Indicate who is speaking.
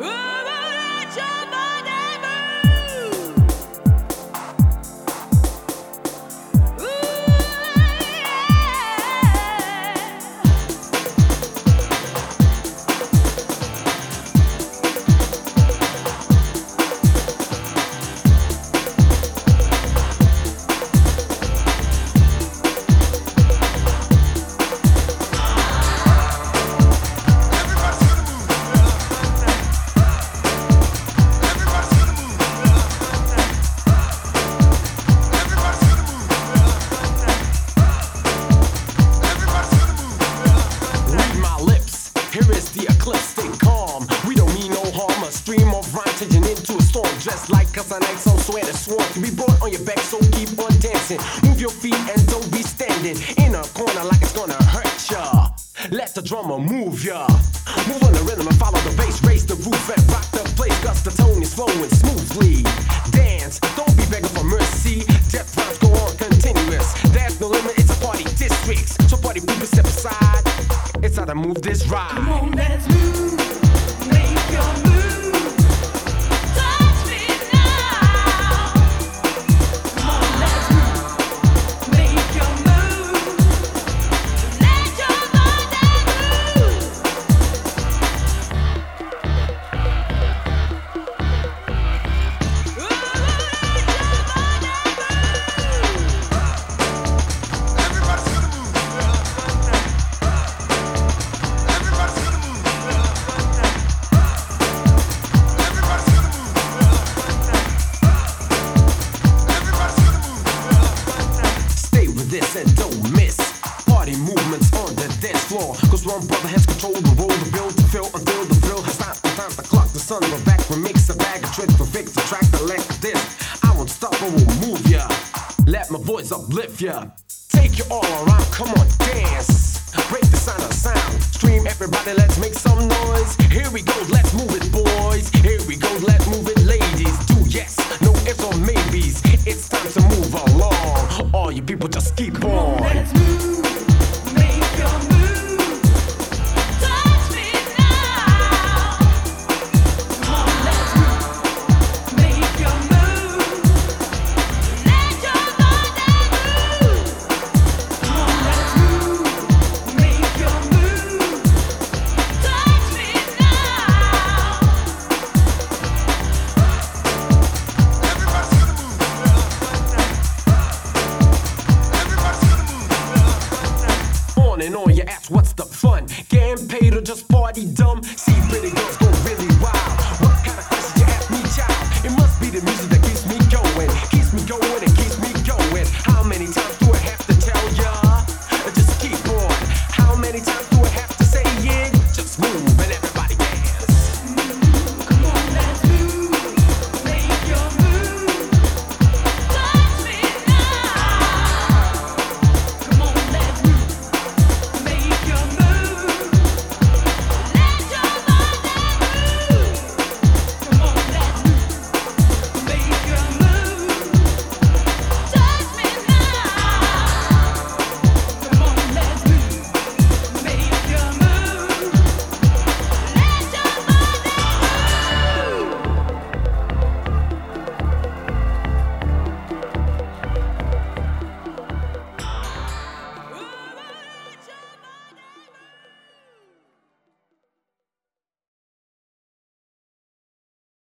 Speaker 1: Ooh,
Speaker 2: girls so nice, so swear to. Be born on your back, so keep on dancing. Move your feet and don't be standing in a corner like it's gonna hurt ya. Let the drummer move ya. Move on the rhythm and follow the bass. Raise the roof and rock the place, cause the tone is flowing smoothly. Dance, don't be begging for mercy. Death rhymes go on continuous. There's no limit, it's a party district. So party people step aside. It's how to move this ride. Come on,
Speaker 1: let's move. Make your
Speaker 2: this and don't miss. Party movements on the dance floor. Cause one brother has control the roll, the build, the fill until the thrill has stopped. The time the clock, the sun will back, remix a bag, of tricks to fix, the track, the lack of this. I won't stop, I will move ya. Let my voice uplift ya. Take you all around, come on, dance. Break the sound of sound. Stream, everybody, let's make some noise. Here we go, let's All you people just keep on. up fun. Getting paid or just party dumb. See pretty girls go